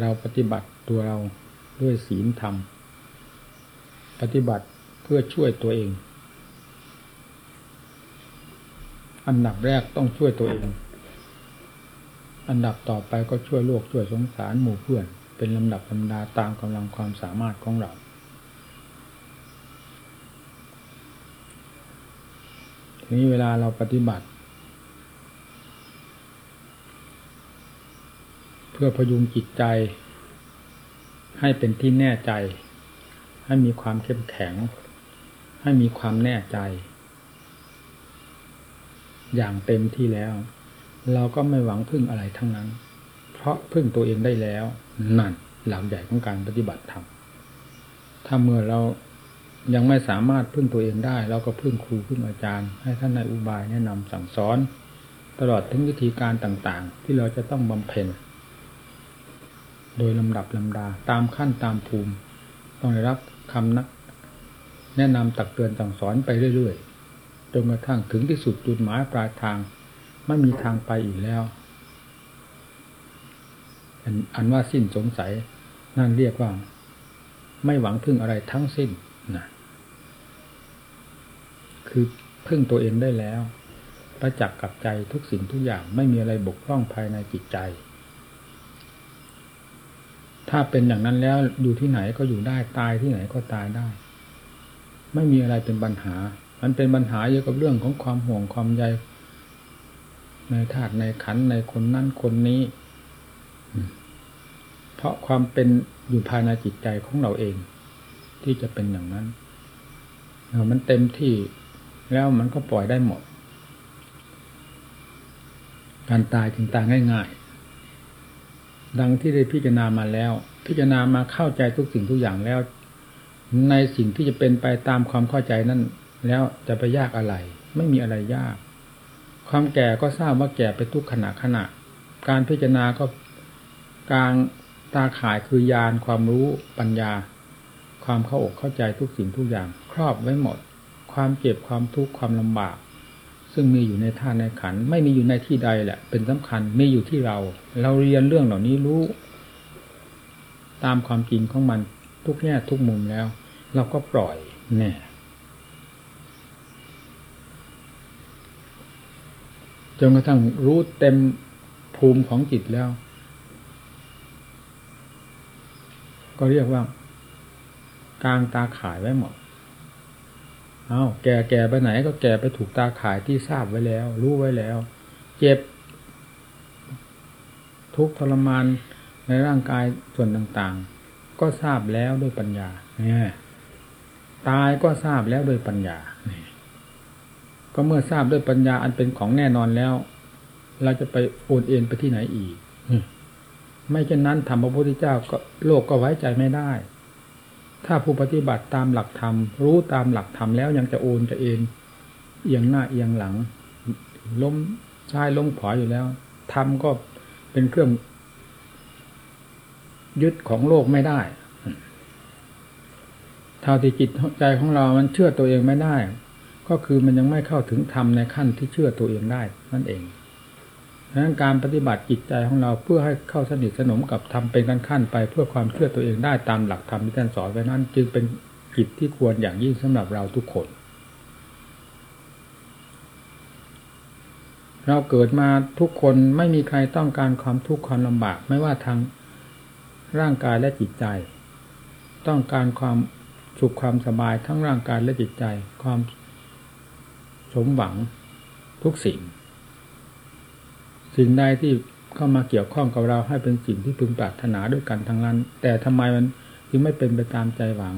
เราปฏิบัติตัวเราด้วยศีลธรรม ปฏิบัติเพื่อช่วยตัวเอง อันดับแรกต้องช่วยตัวเอง อันดับต่อไปก็ช่วยโลกช่วยสงสารหมู่เพื่อน เป็นลำดับลำดาตามกำลังความสามารถของเรา ทีนี้เวลาเราปฏิบัติ เพื่อพยุงจิตใจ ให้เป็นที่แน่ใจ ให้มีความเข้มแข็ง ให้มีความแน่ใจ อย่างเต็มที่แล้ว เราก็ไม่หวังพึ่งอะไรทั้งนั้น เพราะพึ่งตัวเองได้แล้วนั่นหลักใหญ่ของการปฏิบัติธรรมถ้าเมื่อเรายังไม่สามารถพึ่งตัวเองได้ เราก็พึ่งครูพึ่งอาจารย์ ให้ท่านในอุบายแนะนำสั่งสอน ตลอดถึงวิธีการต่างๆ ที่เราจะต้องบำเพ็ญ โดยลำดับลำดา ตามขั้นตามภูมิ ต้องได้รับคำนักแนะนำตักเตือนสั่งสอนไปเรื่อยๆจนกระทั่งถึงที่สุดจุดหมายปลายทาง ไม่มีทางไปอีกแล้วอันอันว่าสิ้นสงสัยนั่นเรียกว่า ไม่หวังพึ่งอะไรทั้งสิ้นนะคือพึ่งตัวเองได้แล้ว ประจักษ์กับใจทุกสิ่งทุกอย่างไม่มีอะไรบกพร่องภายในจิตใจ ถ้าเป็นอย่างนั้นแล้วอยู่ที่ไหนก็อยู่ได้ตายที่ไหนก็ตายได้ ไม่มีอะไรเป็นปัญหา มันเป็นปัญหาเกี่ยวกับเรื่องของความห่วงความใยในธาตุในขันในคนนั้นคนนี้ เพราะความเป็นอยู่ภายในจิตใจของเราเอง ที่จะเป็นอย่างนั้นมันเต็มที่แล้วมันก็ปล่อยได้หมด การตายถึงตายง่าย ดังที่ได้พิจารณามาแล้ว พิจารณามาเข้าใจทุกสิ่งทุกอย่างแล้ว ในสิ่งที่จะเป็นไปตามความเข้าใจนั้นแล้วจะไปยากอะไร ไม่มีอะไรยาก ความแก่ก็ทราบว่าแก่ไปทุกขณะขณะ การพิจารณาก็กลางตาข่ายคือยานความรู้ปัญญา ความเข้าอกเข้าใจทุกสิ่งทุกอย่าง ครอบไว้หมด ความเจ็บความทุกข์ความลำบาก ซึ่งมีอยู่ในท่าในขันไม่มีอยู่ในที่ใดแหละ เป็นสำคัญมีอยู่ที่เรา เราเรียนเรื่องเหล่านี้รู้ ตามความจริงของมันทุกแง่ทุกมุมแล้ว เราก็ปล่อยแน่จนกระทั่งรู้เต็มภูมิของจิตแล้ว ก็เรียกว่ากลางตาขายไว้หมด เอาแก่แก่ไปไหนก็แก่ไปถูกตาข่ายที่ทราบไว้แล้ว รู้ไว้แล้ว เจ็บ ทุกทรมานในร่างกายส่วนต่างๆ ก็ทราบแล้วด้วยปัญญาเนี่ยตายก็ทราบแล้วด้วยปัญญาก็เมื่อทราบด้วยปัญญาอันเป็นของแน่นอนแล้ว เราจะไปโอนเอ็นไปที่ไหนอีกไม่เช่นนั้นทำพระพุทธเจ้าก็โลกก็ไว้ใจไม่ได้ ถ้าผู้ปฏิบัติตามหลักธรรม รู้ตามหลักธรรมแล้วยังจะโอนจะเอ็นเอียงหน้าเอียงหลัง ล้มซ้ายล้มขวาอยู่แล้วธรรมก็เป็นเครื่อง ยึดของโลกไม่ได้เท่าที่จิตใจของเรา มันเชื่อตัวเองไม่ได้ ก็คือมันยังไม่เข้าถึงธรรมในขั้นที่เชื่อตัวเองได้ นั่นเอง ดังนั้นการปฏิบัติจิตใจของเราเพื่อให้เข้าสนิทสนมกับธรรมเป็นขั้นขั้นไปเพื่อความเชื่อตัวเองได้ตามหลักธรรมที่ท่านสอนไว้นั้น จึงเป็นกิจที่ควรอย่างยิ่งสำหรับเราทุกคน เราเกิดมาทุกคนไม่มีใครต้องการความทุกข์ความลำบาก ไม่ว่าทางร่างกายและจิตใจ ต้องการความสุขความสบายทั้งร่างกายและจิตใจ ความสมหวังทุกสิ่ง สิ่งใดที่เข้ามาเกี่ยวข้องกับเราให้เป็นสิ่งที่พึงปรารถนาด้วยกันทั้งนั้น แต่ทำไมมันจึงไม่เป็นไปตามใจหวัง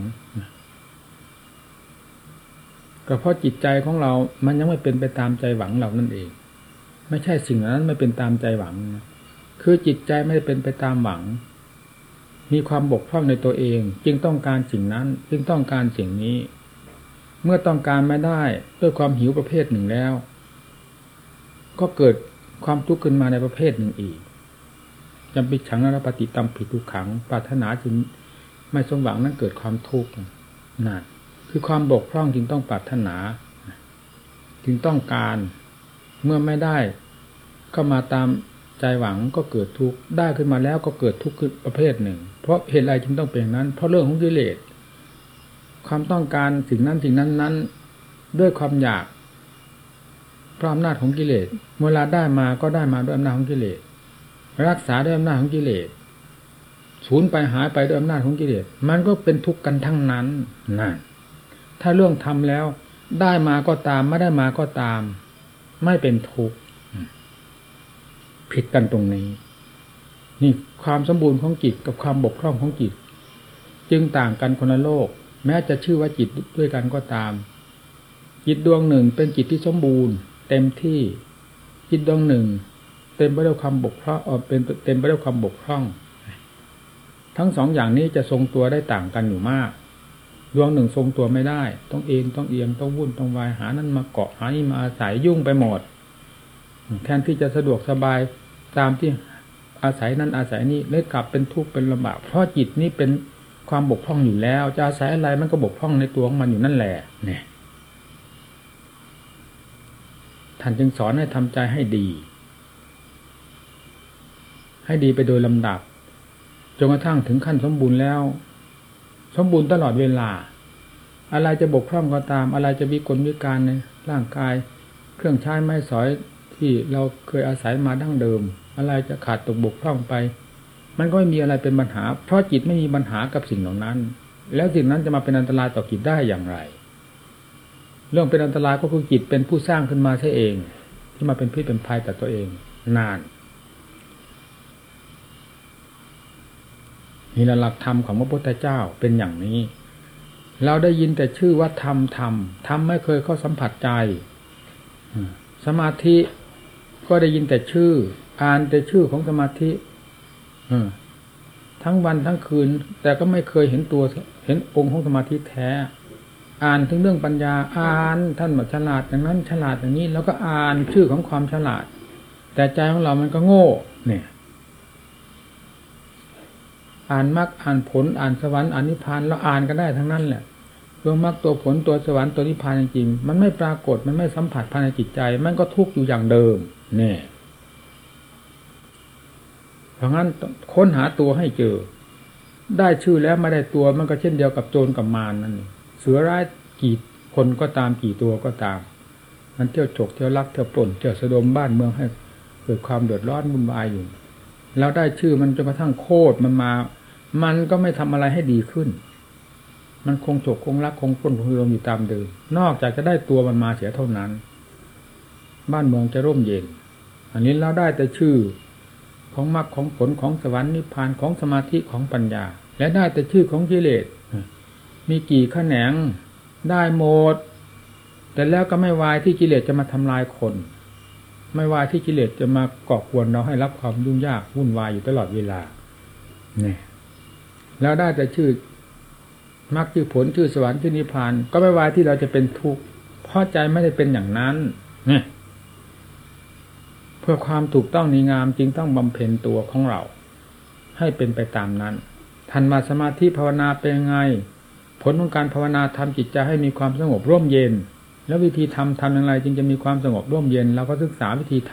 ก็เพราะจิตใจของเรา มันยังไม่เป็นไปตามใจหวังเรานั่นเอง ไม่ใช่สิ่งนั้นไม่เป็นตามใจหวัง คือจิตใจไม่ได้เป็นไปตามหวัง มีความบกพร่องในตัวเอง จึงต้องการสิ่งนั้น จึงต้องการสิ่งนี้ เมื่อต้องการไม่ได้ด้วยความหิวประเภทหนึ่งแล้ว ก็เกิด ความทุกข์ขึ้นมาในประเภทหนึ่งอีกจำปิดขังนรปฏิตามผิดทุกขังปรารถนาจึงไม่สมหวังนั้นเกิดความทุกข์นั่นคือความบกพร่องจึงต้องปรารถนา จึงต้องการเมื่อไม่ได้เข้ามาตามใจหวังก็เกิดทุกข์ได้ขึ้นมาแล้วก็เกิดทุกข์ขึ้นประเภทหนึ่ง เพราะเหตุอะไรจึงต้องเป็นอย่างนั้น เพราะเรื่องของกิเลสความต้องการสิ่งนั้นสิ่งนั้นนั้น ด้วยความอยาก เพราะอำนาจของกิเลสเวลาได้มาก็ได้มาด้วยอำนาจของกิเลสรักษาด้วยอำนาจของกิเลสสูญไปหายไปด้วยอำนาจของกิเลสมันก็เป็นทุกข์กันทั้งนั้นนั่นถ้าเรื่องทำแล้ว ได้มาก็ตามไม่ได้มาก็ตาม ไม่เป็นทุกข์ผิดกันตรงนี้ นี่ความสมบูรณ์ของจิตกับความบกพร่องของจิต จึงต่างกันคนละโลก แม้จะชื่อว่าจิตด้วยกันก็ตาม จิตดวงหนึ่งเป็นจิตที่สมบูรณ์ เต็มที่จิตดวงหนึ่ง เต็มไปด้วยความบกพร่องเป็นเต็มไปด้วยความบกพร่อง ทั้งสองอย่างนี้จะทรงตัวได้ต่างกันอยู่มาก ดวงหนึ่งทรงตัวไม่ได้ ต้องเอ็นต้องเอียงต้องวุ่นต้องวายหานั้นมาเกาะหานี่มาอาศัยยุ่งไปหมดแทนที่จะสะดวกสบายตามที่อาศัยนั้นอาศัยนี้เลยกลับเป็นทุกข์เป็นลำบากเพราะจิตนี้เป็นความบกพร่องอยู่แล้ว จะอาศัยอะไรมันก็บกพร่องในตัวของมันอยู่นั่นแหละเนี่ย ท่านจึงสอนให้ทำใจให้ดี ให้ดีไปโดยลำดับจนกระทั่งถึงขั้นสมบูรณ์แล้ว สมบูรณ์ตลอดเวลา อะไรจะบกพร่องก็ตาม อะไรจะมีกลวิการในร่างกาย เครื่องใช้ไม้สอยที่เราเคยอาศัยมาดั้งเดิม อะไรจะขาดตกบกพร่องไป มันก็ไม่มีอะไรเป็นปัญหา เพราะจิตไม่มีปัญหากับสิ่งเหล่านั้น แล้วสิ่งนั้นจะมาเป็นอันตรายต่อจิตได้อย่างไร เรื่องเป็นอันตรายก็คือจิตเป็นผู้สร้างขึ้นมาใช่เอง ที่มาเป็นพิษเป็นภัยต่อตัวเอง นานนี่หลักธรรมของพระพุทธเจ้าเป็นอย่างนี้ เราได้ยินแต่ชื่อว่าธรรมธรรมธรรมไม่เคยเข้าสัมผัสใจสมาธิก็ได้ยินแต่ชื่อ อ่านแต่ชื่อของสมาธิทั้งวันทั้งคืน แต่ก็ไม่เคยเห็นตัวเห็นองค์ของสมาธิแท้ อ่านถึงเรื่องปัญญาอ่านท่านบอกฉลาดอย่างนั้นฉลาดอย่างนี้ แล้วก็อ่านชื่อของความฉลาด แต่ใจของเรามันก็โง่ เนี่ย อ่านมรรคอ่านผลอ่านสวรรค์อ่านนิพพานเราอ่านก็ได้ทั้งนั้นแหละตัวมรรคตัวผลตัวสวรรค์ตัวนิพพานจริงๆมันไม่ปรากฏมันไม่สัมผัสภายในจิตใจ มันก็ทุกข์อยู่อย่างเดิม เนี่ยเพราะงั้นค้นหาตัวให้เจอ ได้ชื่อแล้วไม่ได้ตัวมันก็เช่นเดียวกับโจรกับมารนั่นเเสือร้ายกี่คนก็ตามกี่ตัวก็ตาม มันเที่ยวฉกเที่ยวลักเที่ยวปล้นเที่ยวสะดมบ้านเมืองให้เกิดความเดือดร้อนวุ่นวายอยู่แล้วได้ชื่อมันจนกระทั่งโคตรมันมา มันก็ไม่ทำอะไรให้ดีขึ้น มันคงฉกคงลักคงปล้นคงลมอยู่ตามเดิมนอกจากจะได้ตัวมันมาเสียเท่านั้น บ้านเมืองจะร่มเย็น อันนี้เราได้แต่ชื่อของมรรคของผลของสวรรค์นิพพานของสมาธิของปัญญา และได้แต่ชื่อของกิเลส มีกี่ขแขนงได้หมด แต่แล้วก็ไม่วายที่กิเลสจะมาทำลายคน ไม่วายที่กิเลสจะมาก่อกวนเราให้รับความยุ่งยากวุ่นวายอยู่ตลอดเวลาเนี่ยแล้วได้แต่ชื่อมรรคชื่อผลชื่อสวรรค์ชื่อนิพพาน ก็ไม่วายที่เราจะเป็นทุกข์เพราะใจไม่ได้เป็นอย่างนั้นเนี่ยเพื่อความถูกต้องนีงามจึงต้องบำเพ็ญตัวของเรา ให้เป็นไปตามนั้น ทันมาสมาธิภาวนาเป็นไง ผลของการภาวนาทำจิตใจให้มีความสงบร่มเย็น แล้ววิธีทำทำอย่างไร จึงจะมีความสงบร่มเย็นเราก็ศึกษาวิธีท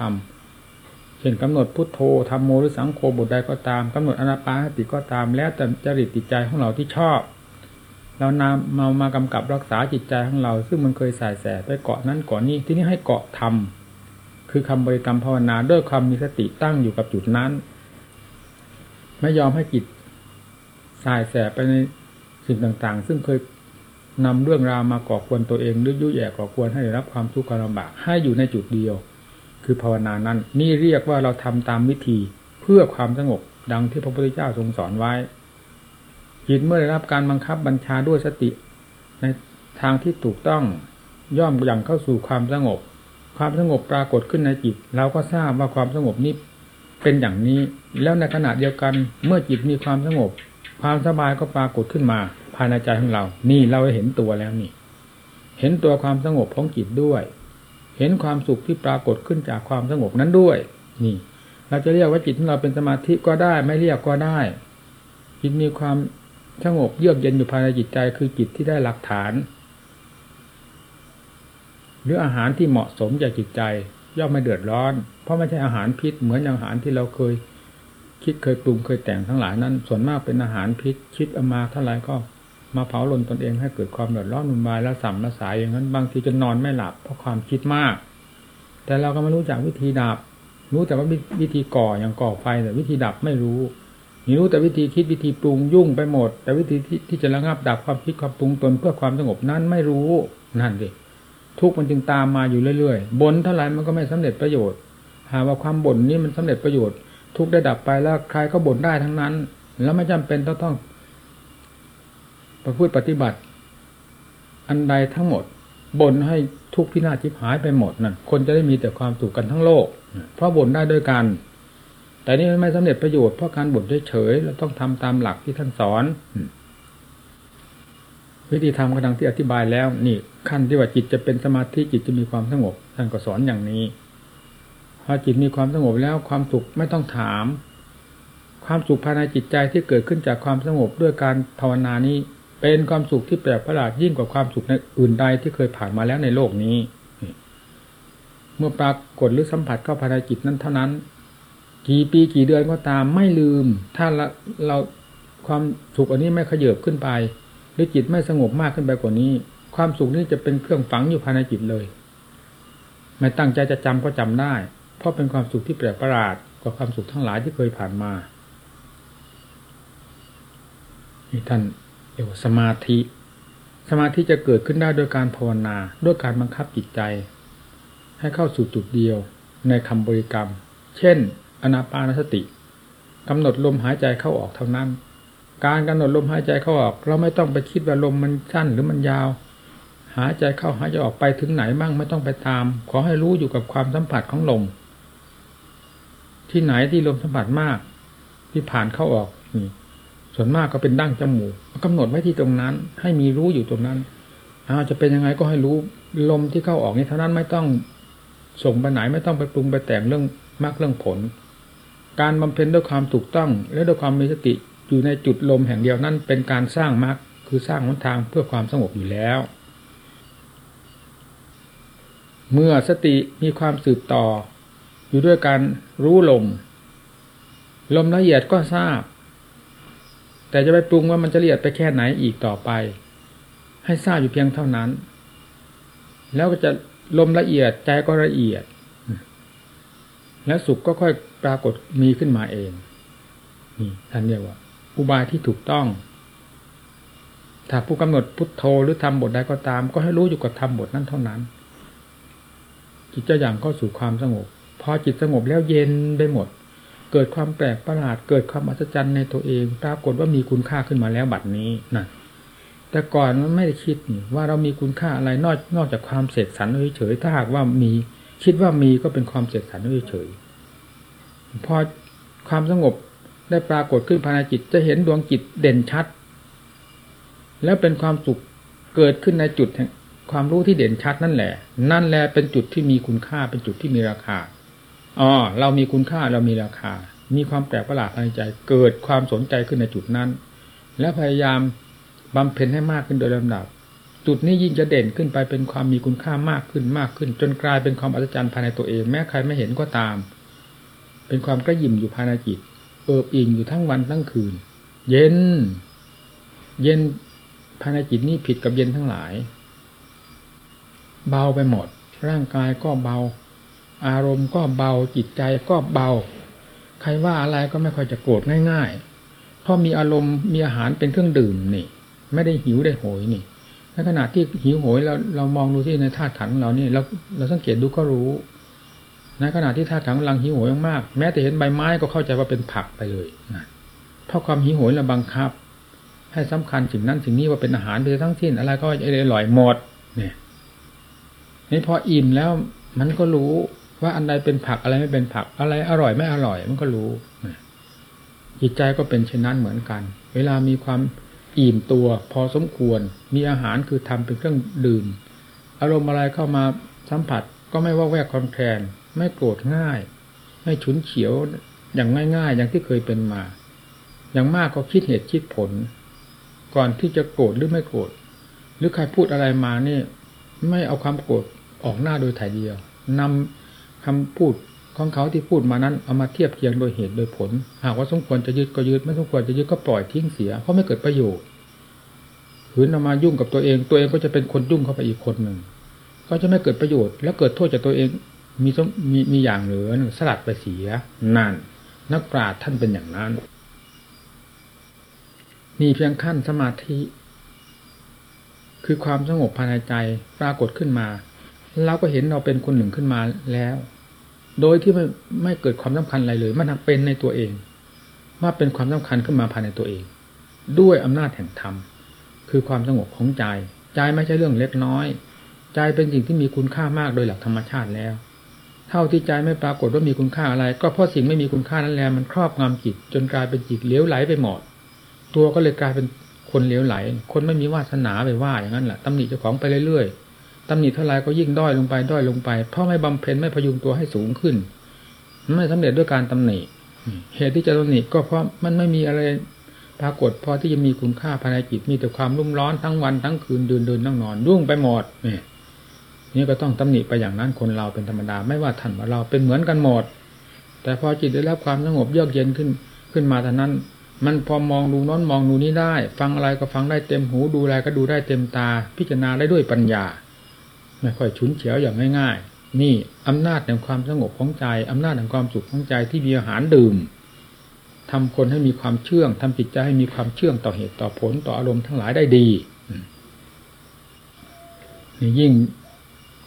ำเช่นกำหนดพุทโธทำโมหรือสังโฆบทใดก็ตามกำหนดอนาปานสติก็ตาม แล้วแต่จริตจิตใจของเราที่ชอบเรานำมามากำกับรักษาจิตใจของเรา ซึ่งมันเคยสายแสไปเกาะนั้นเกาะนี้ที่นี้ให้เกาะทำคือคำบริกรรมภาวนาด้วยความมีสติตั้งอยู่กับจุดนั้น ไม่ยอมให้จิตสายแสไปใน สิ่งต่างๆ ซึ่งเคยนำเรื่องราวมาก่อควรตัวเองหรือยุ่ยแย่ก่อควรให้ได้รับความทุกข์ความลำบากให้อยู่ในจุดเดียว คือภาวนานั้น นี่เรียกว่าเราทำตามวิธีเพื่อความสงบดังที่พระพุทธเจ้าทรงสอนไว้จิตเมื่อได้รับการบังคับบัญชาด้วยสติ ในทางที่ถูกต้องย่อมอย่างเข้าสู่ความสงบ ความสงบปรากฏขึ้นในจิต เราก็ทราบว่าความสงบนี้เป็นอย่างนี้ แล้วในขณะเดียวกันเมื่อจิตมีความสงบ ความสบายก็ปรากฏขึ้นมา ภายในใจของเรา นี่เราเห็นตัวแล้วนี่ เห็นตัวความสงบของจิตด้วย เห็นความสุขที่ปรากฏขึ้นจากความสงบนั้นด้วย นี่ เราจะเรียกว่าจิตของเราเป็นสมาธิก็ได้ ไม่เรียกก็ได้ จิตมีความสงบเยือกเย็นอยู่ภายในจิตใจคือจิตที่ได้หลักฐาน หรืออาหารที่เหมาะสมแก่จิตใจ ย่อมไม่เดือดร้อน เพราะไม่ใช่อาหารพิษเหมือนอย่างอาหารที่เราเคย คิดเคยปรุงเคยแต่งทั้งหลายนั้น ส่วนมากเป็นอาหารพิษคิดเอามาเท่าไหร่ก็มาเผาลนตนเองให้เกิดความเดือดร้อนวุ่นวายและสัมละสายอย่างนั้นบางทีจะนอนไม่หลับเพราะความคิดมาก แต่เราก็ไม่รู้จักวิธีดับ รู้แต่ว่าวิธีก่ออย่างก่อไฟแต่วิธีดับไม่รู้นี่รู้แต่วิธีคิดวิธีปรุงยุ่งไปหมด แต่วิธีที่ที่จะระงับดับความคิดความปรุงตนเพื่อความสงบนั้นไม่รู้นั่นดิทุกมันจึงตามมาอยู่เรื่อยๆบนเท่าไหร่มันก็ไม่สำเร็จประโยชน์ หาว่าความบ่นนี้มันสำเร็จประโยชน์ ทุกได้ดับไปแล้วใครก็บ่นได้ทั้งนั้น แล้วไม่จำเป็นต้องต้องประพฤติปฏิบัติ อันใดทั้งหมดบ่นให้ทุกพินาศชิบหายไปหมดนั่นคนจะได้มีแต่ความสุขกันทั้งโลก เพราะบ่นได้ด้วยกัน แต่นี่ไม่สำเร็จประโยชน์เพราะการบ่นเฉยๆเราต้องทำตามหลักที่ท่านสอนวิธีทำกระดังที่อธิบายแล้ว นี่ขั้นที่ว่าจิตจะเป็นสมาธิจิตจะมีความสงบท่านก็สอนอย่างนี้ พอจิตมีความสงบแล้วความสุขไม่ต้องถาม ความสุขภายในจิตใจที่เกิดขึ้นจากความสงบด้วยการภาวนานี้ เป็นความสุขที่แปลกประหลาดยิ่งกว่าความสุขในอื่นใดที่เคยผ่านมาแล้วในโลกนี้ เมื่อปรากฏหรือสัมผัสเข้าภายในจิตนั้นเท่านั้น กี่ปีกี่เดือนก็ตามไม่ลืม ถ้าเราความสุขอันนี้ไม่ขยืบขึ้นไป หรือจิตไม่สงบมากขึ้นไปกว่านี้ ความสุขนี้จะเป็นเครื่องฝังอยู่ภายในจิตเลย ไม่ตั้งใจจะจำก็จำได้ เพราะเป็นความสุขที่แปลกประหลาดกว่าความสุขทั้งหลายที่เคยผ่านมานี่ท่านเรียกว่าสมาธิ สมาธิจะเกิดขึ้นได้โดยการภาวนา ด้วยการบังคับจิตใจ ให้เข้าสู่จุดเดียวในคำบริกรรม เช่น อนาปานสติกำหนดลมหายใจเข้าออกเท่านั้น การกำหนดลมหายใจเข้าออก เราไม่ต้องไปคิดว่าลมมันสั้นหรือมันยาว หายใจเข้าหายใจออกไปถึงไหนบ้างไม่ต้องไปตาม ขอให้รู้อยู่กับความสัมผัสของลม ที่ไหนที่ลมสัมผัสมาก ที่ผ่านเข้าออกนี่ส่วนมากก็เป็นดั้งจมูกกำหนดไว้ที่ตรงนั้น ให้มีรู้อยู่ตรงนั้นอาจะเป็นยังไงก็ให้รู้ลมที่เข้าออกนี่เท่านั้นไม่ต้องส่งไปไหนไม่ต้องไปปรุงไปแต่งเรื่องมากเรื่องผล การบำเพ็ญด้วยความถูกต้อง และด้วยความมีสติอยู่ในจุดลมแห่งเดียวนั้นเป็นการสร้างมรรคคือสร้างหนทางเพื่อความสงบอยู่แล้ว เมื่อสติมีความสืบต่อ อยู่ด้วยการรู้ลม ลมละเอียดก็ทราบ แต่จะไปปรุงว่ามันจะละเอียดไปแค่ไหนอีกต่อไป ให้ทราบอยู่เพียงเท่านั้น แล้วก็จะลมละเอียดใจก็ละเอียด แล้วสุขก็ค่อยปรากฏมีขึ้นมาเองนี่ท่านเรียกว่า อุบายที่ถูกต้อง ถ้าผู้กำหนดพุทโธหรือทำบทใดก็ตาม ก็ให้รู้อยู่กับทำบทนั้นเท่านั้นจิตจะอย่างเข้าสู่ความสงบ พอจิตสงบแล้วเย็นไปหมด เกิดความแปลกประหลาด เกิดความอัศจรรย์ในตัวเองปรากฏว่ามีคุณค่าขึ้นมาแล้วบัดนี้นะแต่ก่อนมันไม่ได้คิดว่าเรามีคุณค่าอะไรนอกนอกจากความเสกสรรเฉยๆถ้าหากว่ามีคิดว่ามีก็เป็นความเสกสรรเฉยๆพอความสงบได้ปรากฏขึ้นภายในจิตจะเห็นดวงจิตเด่นชัด แล้วเป็นความสุขเกิดขึ้นในจุดความรู้ที่เด่นชัดนั่นแหละ นั่นแหละเป็นจุดที่มีคุณค่าเป็นจุดที่มีราคา อ๋อเรามีคุณค่าเรามีราคา มีความแปลกประหลาดภายในใจ เกิดความสนใจขึ้นในจุดนั้น และพยายามบำเพ็ญให้มากขึ้นโดยลำดับ จุดนี้ยิ่งจะเด่นขึ้นไปเป็นความมีคุณค่ามากขึ้นมากขึ้น จนกลายเป็นความอัศจรรย์ภายในตัวเอง แม้ใครไม่เห็นก็ตาม เป็นความกระยิมอยู่ภายในจิต เอิบอิ่งอยู่ทั้งวันทั้งคืน เย็น เย็นภายในจิตนี่ผิดกับเย็นทั้งหลาย เบาไปหมด ร่างกายก็เบา อารมณ์ก็เบาจิตใจก็เบา ใครว่าอะไรก็ไม่ค่อยจะโกรธง่ายๆ เพราะมีอารมณ์มีอาหารเป็นเครื่องดื่มนี่ ไม่ได้หิวได้โหยนี่ในขณะที่หิวโหยเราเรามองดูที่ในธาตุขันของเราเนี่ยเราเราสังเกตดูก็รู้ในขณะที่ธาตุขันกำลังหิวโหยมากแม้แต่เห็นใบไม้ก็เข้าใจว่าเป็นผักไปเลยนะเพราะความหิวโหยเราบังคับ ให้สำคัญสิ่งนั้นสิ่งนี้ว่าเป็นอาหารไปทั้งสิ้นอะไรก็อร่อยหมด เนี่ยนี่พออิ่มแล้วมันก็รู้ ว่าอันใดเป็นผักอะไรไม่เป็นผัก อะไรอร่อยไม่อร่อยมันก็รู้จิตใจก็เป็นเช่นนั้นเหมือนกัน เวลามีความอิ่มตัว พอสมควร มีอาหารคือทำเป็นเครื่องดื่ม อารมณ์อะไรเข้ามาสัมผัสก็ไม่ว่าแวกคอนแคลนไม่โกรธง่าย ไม่ฉุนเฉียวอย่างง่าย ๆ อย่างที่เคยเป็นมา อย่างมากก็คิดเหตุคิดผล ก่อนที่จะโกรธหรือไม่โกรธหรือใครพูดอะไรมานี่ ไม่เอาความโกรธออกหน้าโดยถ่ายเดียวนำ คคำพูดของเขาที่พูดมานั้นเอามาเทียบเคียงโดยเหตุโดยผล หากว่าสมควรจะยึดก็ยึดไม่สมควรจะยึดก็ปล่อยทิ้งเสียเพราะไม่เกิดประโยชน์หืนเอามายุ่งกับตัวเอง ตัวเองก็จะเป็นคนยุ่งเข้าไปอีกคนหนึ่งก็จะไม่เกิดประโยชน์ แล้วเกิดโทษจากตัวเองมีมีมีอย่างเหลือสลัดไปเสียนั่นนักปราชญ์ท่านเป็นอย่างนั้นนี่เพียงขั้นสมาธิ คือความสงบภายในใจปรากฏขึ้นมาเราก็เห็นเราเป็นคนหนึ่งขึ้นมาแล้ว โดยที่ไม่ไม่เกิดความสำคัญอะไรเลย มันเป็นในตัวเองว่าเป็นความสำคัญขึ้นมาภายในตัวเอง ด้วยอำนาจแห่งธรรมคือความสงบของใจ ใจไม่ใช่เรื่องเล็กน้อย ใจเป็นสิ่งที่มีคุณค่ามากโดยหลักธรรมชาติแล้ว เท่าที่ใจไม่ปรากฏว่ามีคุณค่าอะไร ก็เพราะสิ่งไม่มีคุณค่านั้นแหละมันครอบงำจิต จนกลายเป็นจิตเลี้ยวไหลไปหมดตัวก็เลยกลายเป็นคนเลี้ยวไหล คนไม่มีวาสนาไปว่าอย่างนั้นแหละตำหนิเจ้าของไปเรื่อยๆ ตำหนิเท่าไรก็ยิ่งด้อยลงไปด้อยลงไป เพราะไม่บำเพ็ญไม่พยุงตัวให้สูงขึ้น ไม่สำเร็จด้วยการตำหนิเหตุที่จะตำหนิก็เพราะมันไม่มีอะไรปรากฏพอที่จะมีคุณค่าภายในจิตมีแต่ความรุ่มร้อนทั้งวันทั้งคืนเดินเดินนั่งนอนรุ่งไปหมดนี่นี่ก็ต้องตำหนิไปอย่างนั้นคนเราเป็นธรรมดาไม่ว่าท่านว่าเราเป็นเหมือนกันหมด แต่พอจิตได้รับความสงบเยือกเย็นขึ้นขึ้นมาเท่านั้น มันพอมองดูน้นมองดูนี้ได้ ฟังอะไรก็ฟังได้เต็มหูดูอะไรก็ดูได้เต็มตา พิจารณาได้ด้วยปัญญา ไม่ค่อยฉุนเฉียวอย่างง่าย ๆ นี่อำนาจแห่งความสงบของใจอำนาจแห่งความสุขของใจที่มีอาหารดื่มทำคนให้มีความเชื่องทำจิตใจให้มีความเชื่องต่อเหตุต่อผลต่ออารมณ์ทั้งหลายได้ดีนี่ยิ่ง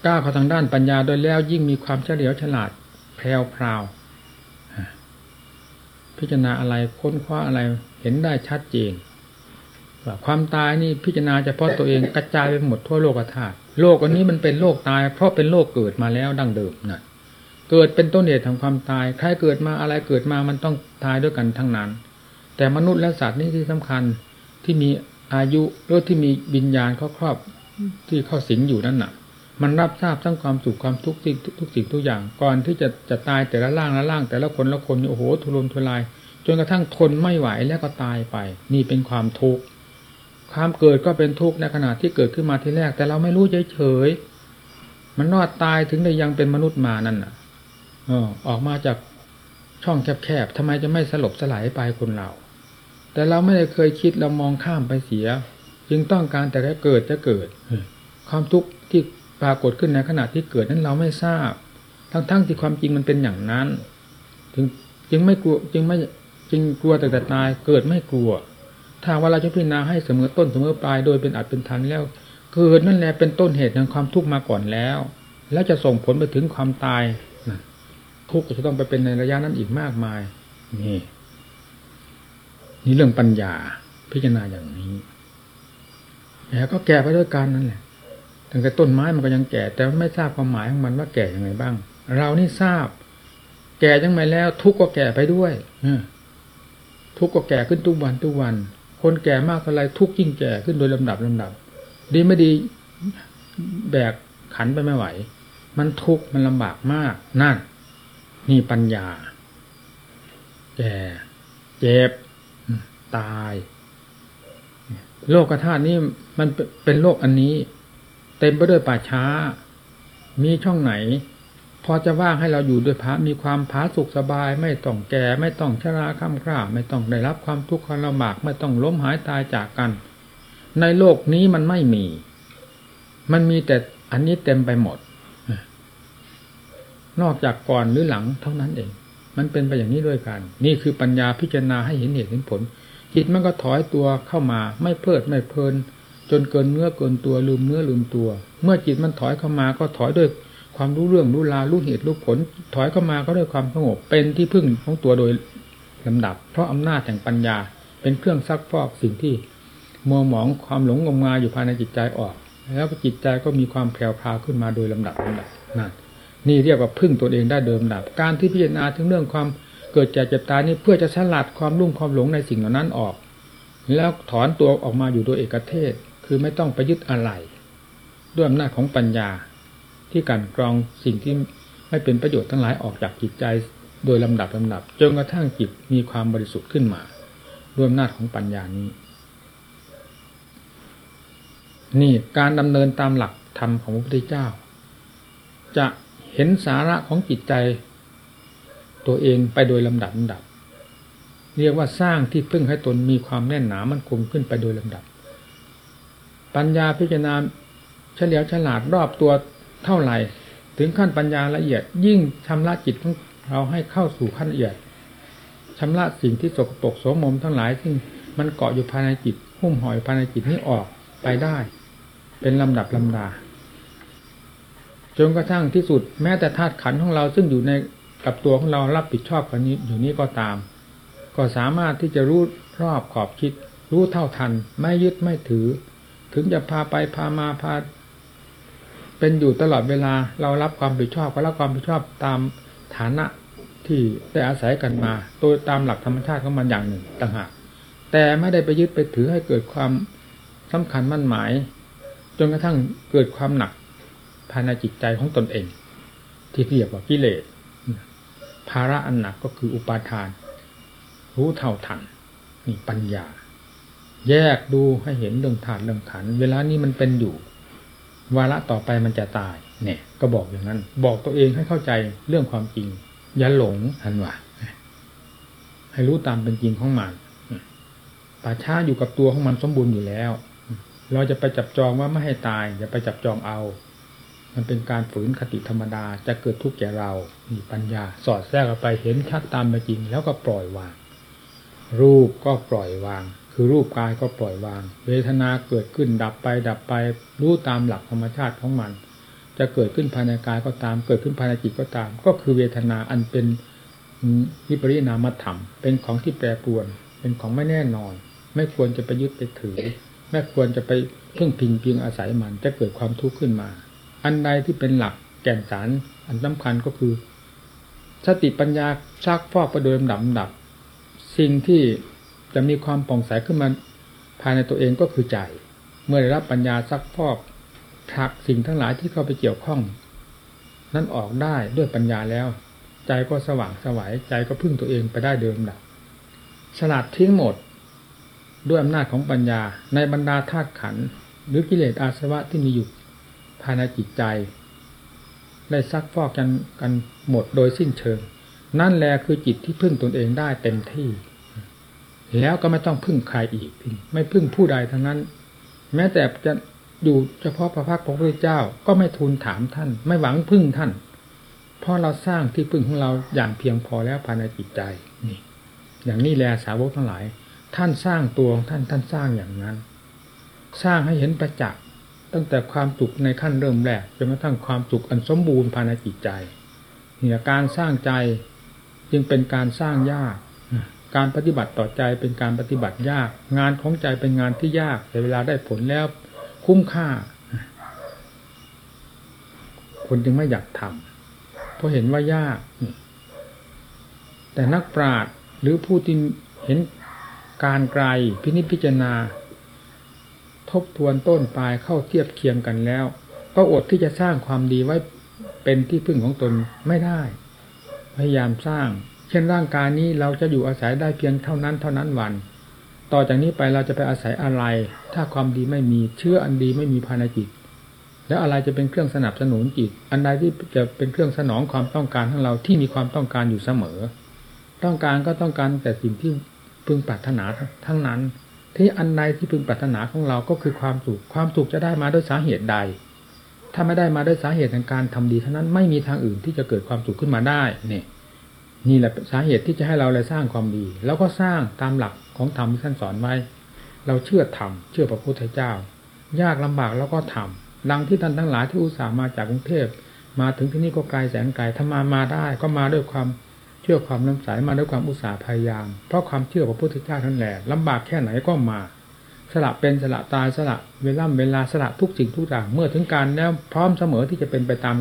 ก้าวเข้าทางด้านปัญญาโดยแล้วยิ่งมีความเฉลียวฉลาดแพรวพราวพิจารณาอะไรค้นคว้าอะไรเห็นได้ชัดเจน ความตายนี่พิจารณาเฉพาะตัวเองกระจายไปหมดทั่วโลกธาตุโลกอันนี้มันเป็นโลกตาย เพราะเป็นโลกเกิดมาแล้วดั้งเดิมนะเกิดเป็นต้นเหตุของความตายใครเกิดมาอะไรเกิดมามันต้องตายด้วยกันทั้งนั้น แต่มนุษย์และสัตว์นี่ที่สำคัญที่มีอายุหรือที่มีวิญญาณเขาครอบที่เข้าสิงอยู่นั่นน่ะ มันรับทราบทั้งความสุขความทุกข์ทุกสิ่งทุกอย่าง ก่อนที่จะจะตายแต่ละร่างละร่าง แต่ละคนละคนโอ้โหทุรนทุราย จนกระทั่งทนไม่ไหวแล้วก็ตายไป นี่เป็นความทุกข์ ความเกิดก็เป็นทุกข์ในขณะที่เกิดขึ้นมาทีแรก แต่เราไม่รู้เฉยๆมันนอดตายถึงได้ยังเป็นมนุษย์มานั่นน่ะออออกมาจากช่องแคบๆทำไมจะไม่สลบสลายไปคนเรา แต่เราไม่ได้เคยคิดเรามองข้ามไปเสีย จึงต้องการแต่แค่เกิดจะเกิด ความทุกข์ที่ปรากฏขึ้นในขณะที่เกิดนั้นเราไม่ทราบ ทั้งๆทที่ความจริงมันเป็นอย่างนั้น จึงจึงไม่กลัวจึงไม่จึงกลัวแต่แต่ตายเกิดไม่กลัว ถ้าว่าเราจะพิจารณาให้เสมอต้นเสมอปลายโดยเป็นอัดเป็นทันแล้วเกิดนั่นแหละเป็นต้นเหตุแห่งความทุกข์มาก่อนแล้ว แล้วจะส่งผลไปถึงความตายทุกข์จะต้องไปเป็นในระยะนั้นอีกมากมาย นี่ นี่เรื่องปัญญาพิจารณาอย่างนี้แล้วก็แก่ไปด้วยกันนั่นแหละตั้งแต่ต้นไม้มันก็ยังแก่ แต่ไม่ทราบความหมายของมันว่าแก่ยังไงบ้าง เรานี่ทราบ แก่ยังไงแล้ว ทุกข์ก็แก่ไปด้วยทุกข์ก็แก่ขึ้นทุกวันทุกวัน คนแก่มากเท่าไรทุกข์ยิ่งแก่ขึ้นโดยลำดับลำดับ ดีไม่ดีแบกขันไปไม่ไหว มันทุกข์มันลำบากมากนั่นนี่ปัญญา แก่เจ็บ ตาย โลกธาตุนี้มันเป็นโลกอันนี้ เต็มไปด้วยป่าช้า มีช่องไหน พอจะว่างให้เราอยู่ด้วยพระมีความผาสุขสบาย ไม่ต้องแก่ไม่ต้องชราข้ามคร่าไม่ต้องได้รับความทุกข์ความลำบากไม่ต้องล้มหายตายจากกัน ในโลกนี้มันไม่มี มันมีแต่อันนี้เต็มไปหมด นอกจากก่อนหรือหลังเท่านั้นเอง มันเป็นไปอย่างนี้ด้วยกัน นี่คือปัญญาพิจารณาให้เห็นเหตุเห็นผล จิตมันก็ถอยตัวเข้ามาไม่เพลิดไม่เพลิน จนเกินเนื้อเกินตัวลืมเนื้อลืมตัว เมื่อจิตมันถอยเข้ามาก็ถอยด้วย ความรู้เรื่องรู้รารู้เหตุรู้ผล ถอยเข้ามาก็ด้วยความสงบเป็นที่พึ่งของตัวโดยลำดับ เพราะอำนาจแห่งปัญญา เป็นเครื่องซักฟอกสิ่งที่มัวหมองความหลงงมงายอยู่ภายในจิตใจออก แล้วจิตใจก็มีความแผ่วพาขึ้นมาโดยลำดับลำดับนั่นนี่เรียกว่าพึ่งตัวเองได้เดิมดับ การที่พิจารณาถึงเรื่องความเกิดจากเจ็บตายนี่เพื่อจะสลัดความรุ่มความหลงในสิ่งเหล่านั้นออก แล้วถอนตัวออกมาอยู่โดยเอกเทศ คือไม่ต้องไปยึดอะไร ด้วยอำนาจของปัญญา ที่การกรองสิ่งที่ไม่เป็นประโยชน์ทั้งหลายออกจากจิตใจ โดยลำดับลำดับจนกระทั่งจิตมีความบริสุทธิ์ขึ้นมาด้วยอำนาจของปัญญานี้ นี่การดำเนินตามหลักธรรมของพระพุทธเจ้า จะเห็นสาระของจิตใจ ตัวเองไปโดยลำดับลำดับ เรียกว่าสร้างที่พึ่งให้ตนมีความแน่นหนามันคงขึ้นไปโดยลำดับ ปัญญาพิจารณาเฉลียวฉลาดรอบตัว เท่าไหร่ ถึงขั้นปัญญาละเอียด ยิ่งชำระจิตของเราให้เข้าสู่ขั้นละเอียดชำระสิ่งที่สกปรกโสมมทั้งหลาย ซึ่งมันเกาะอยู่ภายในจิตหุ้มห่อยภายในจิตนี้ออกไปได้ เป็นลำดับลำดาจนกระทั่งที่สุดแม้แต่ธาตุขันธ์ของเราซึ่งอยู่ในกับตัวของเรารับผิดชอบกันนี้อยู่นี้ก็ตาม ก็สามารถที่จะรู้รอบขอบคิด รู้เท่าทัน ไม่ยึดไม่ถือ ถึงจะพาไปพามาพา เป็นอยู่ตลอดเวลาเรารับความผิดชอบก็รับความผิดชอบตามฐานะที่ได้อาศัยกันมาโดยตามหลักธรรมชาติของมันอย่างหนึ่งต่างหากแต่ไม่ได้ไปยึดไปถือให้เกิดความสำคัญมั่นหมาย จนกระทั่งเกิดความหนักภายในจิตใจของตนเอง ที่เรียกว่ากิเลสภาระอันหนักก็คืออุปาทาน รู้เท่าทันนี่ปัญญา แยกดูให้เห็นเรื่องธาตุเรื่องขันเวลานี้มันเป็นอยู่ วาระต่อไปมันจะตายเนี่ย ก็บอกอย่างนั้น บอกตัวเองให้เข้าใจเรื่องความจริง อย่าหลงหันว่าให้รู้ตามเป็นจริงของมันป่าช้าอยู่กับตัวของมันสมบูรณ์อยู่แล้ว เราจะไปจับจองว่าไม่ให้ตาย อย่าไปจับจองเอา มันเป็นการฝืนคติธรรมดาจะเกิดทุกข์แก่เรามีปัญญา สอดแทรกไปเห็นชัดตามเป็นจริง แล้วก็ปล่อยวาง รูปก็ปล่อยวาง คือรูปกายก็ปล่อยวาง เวทนาเกิดขึ้นดับไป ดับไป รู้ตามหลักธรรมชาติของมัน จะเกิดขึ้นภายในกายก็ตาม เกิดขึ้นภายในจิตก็ตาม ก็คือเวทนาอันเป็นวิปริณามธรรม เป็นของที่แปรปรวน เป็นของไม่แน่นอน ไม่ควรจะไปยึดไปถือ ไม่ควรจะไปเพึ่งพิงเพียงอาศัยมัน จะเกิดความทุกข์ขึ้นมา อันใดที่เป็นหลักแก่นสาร อันสำคัญก็คือ สติปัญญาชักฟอกประโดยลำดับดับสิ่งที่ จะมีความป่องใสขึ้นมาภายในตัวเองก็คือใจ เมื่อได้รับปัญญาซักฟอกผลักสิ่งทั้งหลายที่เข้าไปเกี่ยวข้อง นั้นออกได้ด้วยปัญญาแล้ว ใจก็สว่างสวายใจก็พึ่งตัวเองไปได้เดิมดับฉลาดทิ้งหมด ด้วยอำนาจของปัญญาในบรรดาธาตุขันหรือกิเลสอาสวะที่มีอยู่ภายในจิตใจ ได้ซักฟอกกันกันหมดโดยสิ้นเชิง นั่นแหละคือจิตที่พึ่งตนเองได้เต็มที่ แล้วก็ไม่ต้องพึ่งใครอีก ไม่พึ่งผู้ใดทั้งนั้น แม้แต่จะอยู่เฉพาะพระพักพระพุทธเจ้าก็ไม่ทูลถามท่าน ไม่หวังพึ่งท่าน เพราะเราสร้างที่พึ่งของเราอย่างเพียงพอแล้วภายในจิตใจนี่ อย่างนี้แลสาวกทั้งหลาย ท่านสร้างตัวของท่านท่านสร้างอย่างนั้น สร้างให้เห็นประจักษ์ตั้งแต่ความสุขในขั้นเริ่มแรกจนกระทั่งความสุขอันสมบูรณ์ภายในจิตใจเนี่ยการสร้างใจจึงเป็นการสร้างยาก การปฏิบัติต่อใจเป็นการปฏิบัติยาก งานของใจเป็นงานที่ยาก แต่เวลาได้ผลแล้วคุ้มค่า คนจึงไม่อยากทำเพราะเห็นว่ายาก แต่นักปราชญ์หรือผู้ที่เห็นการไกลพินิจพิจารณา ทบทวนต้นปลายเข้าเทียบเคียงกันแล้ว ก็อดที่จะสร้างความดีไว้เป็นที่พึ่งของตนไม่ได้ พยายามสร้าง เช่นร่างกายนี้เราจะอยู่อาศัยได้เพียงเท่านั้นเท่านั้นวัน ต่อจากนี้ไปเราจะไปอาศัยอะไร ถ้าความดีไม่มีเชื่ออันดีไม่มีภายในจิต แล้วอะไรจะเป็นเครื่องสนับสนุนจิต อันใดที่จะเป็นเครื่องสนองความต้องการของเราที่มีความต้องการอยู่เสมอ ต้องการก็ต้องการแต่สิ่งที่พึงปรารถนาทั้งนั้น ที่อันใดที่พึงปรารถนาของเราก็คือความสุขความสุขจะได้มาด้วยสาเหตุใด ถ้าไม่ได้มาด้วยสาเหตุแห่งการทำดีเท่านั้นไม่มีทางอื่นที่จะเกิดความสุขขึ้นมาได้เนี่ย นี่แหละสาเหตุที่จะให้เราเลยสร้างความดีแล้วก็สร้างตามหลักของธรรมที่ท่านสอนไว้ เราเชื่อธรรมเชื่อพระพุทธเจ้า ยากลำบากแล้วก็ทำดังที่ท่านทั้งหลายที่อุตส่าห์มาจากกรุงเทพมาถึงที่นี่ก็ไกลแสนไกลถ้ามามาได้ ก็มาด้วยความเชื่อความน้ำใสมาด้วยความอุตสาห์พยายาม เพราะความเชื่อพระพุทธเจ้าท่านแหละลำบากแค่ไหนก็มา สละเป็นสละตายสละเวลาเวลาสละทุกสิ่งทุกอย่างเมื่อถึงการแล้วพร้อมเสมอที่จะเป็นไปตาม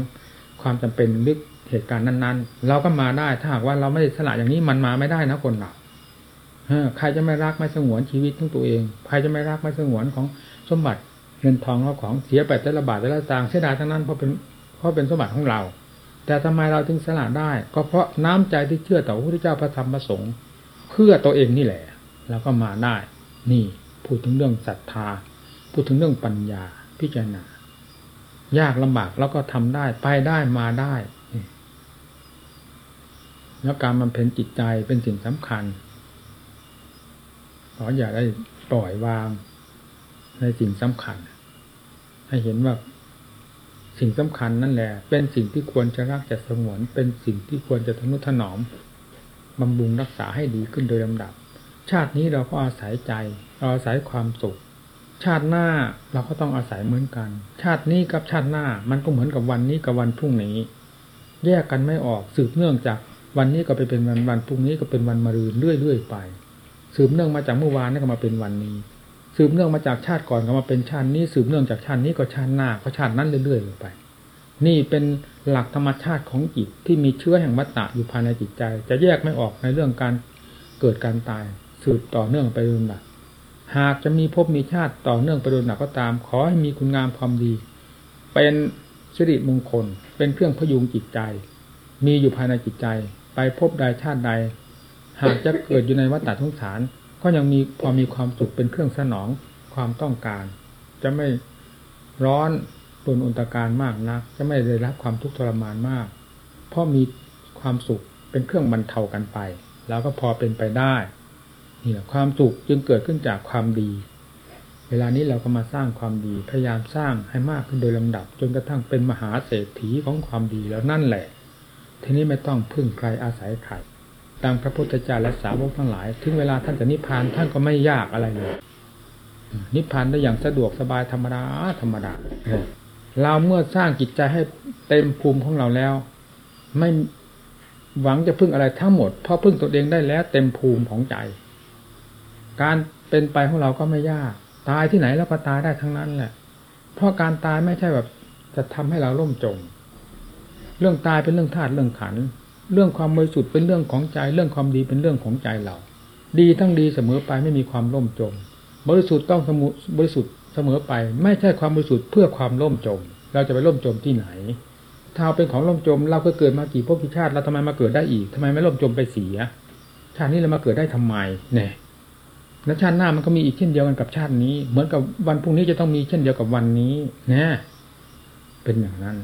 ความจำเป็นลึก เหตุการณ์นั้นๆ เราก็มาได้ถ้าหากว่าเราไม่ได้สละอย่างนี้มันมาไม่ได้นะคนเราใครจะไม่รักไม่สงวนชีวิตของตัวเอง ใครจะไม่รักไม่สงวนของสมบัติเงินทองเราของเสียไปแต่ละบาทแต่ละตางเสียดายทั้งนั้นเพราะเป็นเพราะเป็นสมบัติของเรา แต่ทำไมเราถึงสละได้ ก็เพราะน้ำใจที่เชื่อต่อพระพุทธเจ้าพระธรรมพระสงฆ์เพื่อตัวเองนี่แหละแล้วก็มาได้ นี่พูดถึงเรื่องศรัทธา พูดถึงเรื่องปัญญาพิจารณายากลำบากแล้วก็ทำได้ไปได้มาได้ แล้วการบำเพ็ญจิตใจเป็นสิ่งสำคัญ ขออย่าได้ปล่อยวางในสิ่งสำคัญ ให้เห็นว่าสิ่งสำคัญนั่นแหละ เป็นสิ่งที่ควรจะรักจะสงวน เป็นสิ่งที่ควรจะทนุถนอมบำรุงรักษาให้ดีขึ้นโดยลำดับ ชาตินี้เราก็อาศัยใจเราอาศัยความสุข ชาติหน้าเราก็ต้องอาศัยเหมือนกัน ชาตินี้กับชาติหน้ามันก็เหมือนกับวันนี้กับวันพรุ่งนี้ แยกกันไม่ออกสืบเนื่องจาก วันนี้ก็ไปเป็นวันวันพรุ่งนี้ก็เป็นวันมะรืนเรื่อยๆไป สืบเนื่องมาจากเมื่อวานนี่ก็มาเป็นวันนี้ สืบเนื่องมาจากชาติก่อนก็มาเป็นชาตินี้ สืบเนื่องจากชาตินี้ก็ชาติหน้าก็ชาตินั้นเรื่อยๆไป นี่เป็นหลักธรรมชาติของจิตที่มีเชื้อแห่งวัตตะอยู่ภายในจิตใจ จะแยกไม่ออกในเรื่องการเกิดการตาย สืบต่อเนื่องไปโดยลำดับหากจะมีภพมีชาติต่อเนื่องไปโดยลำดับก็ตาม ขอให้มีคุณงามความดี เป็นสิริมงคล เป็นเครื่องพยุงจิตใจ มีอยู่ภายในจิตใจ ไปพบใดชาติใด หากจะเกิดอยู่ในวัฏฏะทุกฐานก็ยังมีพอมีความสุขเป็นเครื่องสนองความต้องการ จะไม่ร้อนปนอุนตการมากนัก จะไม่ได้รับความทุกข์ทรมานมาก เพราะมีความสุขเป็นเครื่องบรรเทากันไป แล้วก็พอเป็นไปได้นี่แหละความสุขจึงเกิดขึ้นจากความดี เวลานี้เราก็มาสร้างความดี พยายามสร้างให้มากขึ้นโดยลำดับ จนกระทั่งเป็นมหาเศรษฐีของความดีแล้วนั่นแหละ ทีนี้ไม่ต้องพึ่งใครอาศัยใครดังพระพุทธเจ้าและสาวกทั้งหลาย ถึงเวลาท่านจะนิพพานท่านก็ไม่ยากอะไรเลย นิพพานได้อย่างสะดวกสบายธรรมดาธรรมดาเราเมื่อสร้างจิตใจให้เต็มภูมิของเราแล้ว ไม่หวังจะพึ่งอะไรทั้งหมดเพราะพึ่งตัวเองได้แล้วเต็มภูมิของใจ การเป็นไปของเราก็ไม่ยาก ตายที่ไหนแล้วก็ตายได้ทั้งนั้นแหละ เพราะการตายไม่ใช่แบบจะทำให้เราล่มจม เรื่องตายเป็นเรื่องธาตุเรื่องขัน เรื่องความบริสุทธิ์เป็นเรื่องของใจ เรื่องความดีเป็นเรื่องของใจเรา ดีทั้งดีเสมอไปไม่มีความล่มจม บริสุทธิ์ต้องสมุบริสุทธิ์เสมอไป ไม่ใช่ความบริสุทธิ์เพื่อความล่มจม เราจะไปล่มจมที่ไหน ถ้าเอาเป็นของล่มจม เราก็เกิดมากี่ภพกี่ชาติเราทำไมมาเกิดได้อีกทำไมไม่ล่มจมไปเสีย ชาตินี้เรามาเกิดได้ทำไมเนี่ยแล้วชาติหน้ามันก็มีอีกเช่นเดียวกันกับชาตินี้ เหมือนกับวันพรุ่งนี้จะต้องมีเช่นเดียวกับวันนี้นะเป็นอย่างนั้น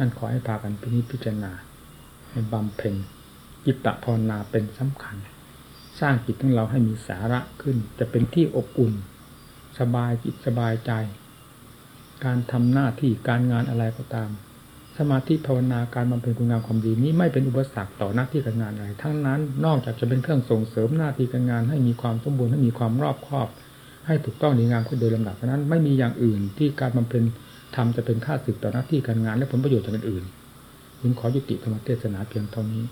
ท่านขอให้พากันพิพจารณา ให้บำเพ็ญจิตตภาวนาเป็นสำคัญ สร้างจิตของเราให้มีสาระขึ้น จะเป็นที่อบอุ่น สบายจิตสบายใจ การทำหน้าที่การงานอะไรก็ตาม สมาธิภาวนาการบำเพ็ญคุณงามความดีนี้ไม่เป็นอุปสรรคต่อหน้าที่การงานอะไรทั้งนั้นนอกจากจะเป็นเครื่องส่งเสริมหน้าที่การงาน ให้มีความสมบูรณ์ให้มีความรอบคอบ ให้ถูกต้องดีงามขึ้นโดยลำดับเพราะนั้นไม่มีอย่างอื่นที่การบำเพ็ญ ทำจะเป็นค่าสึกต่อหน้าที่การงานและผลประโยชน์จากอื่นจึงขอยุติธรรมเทศนาเพียงเท่านี้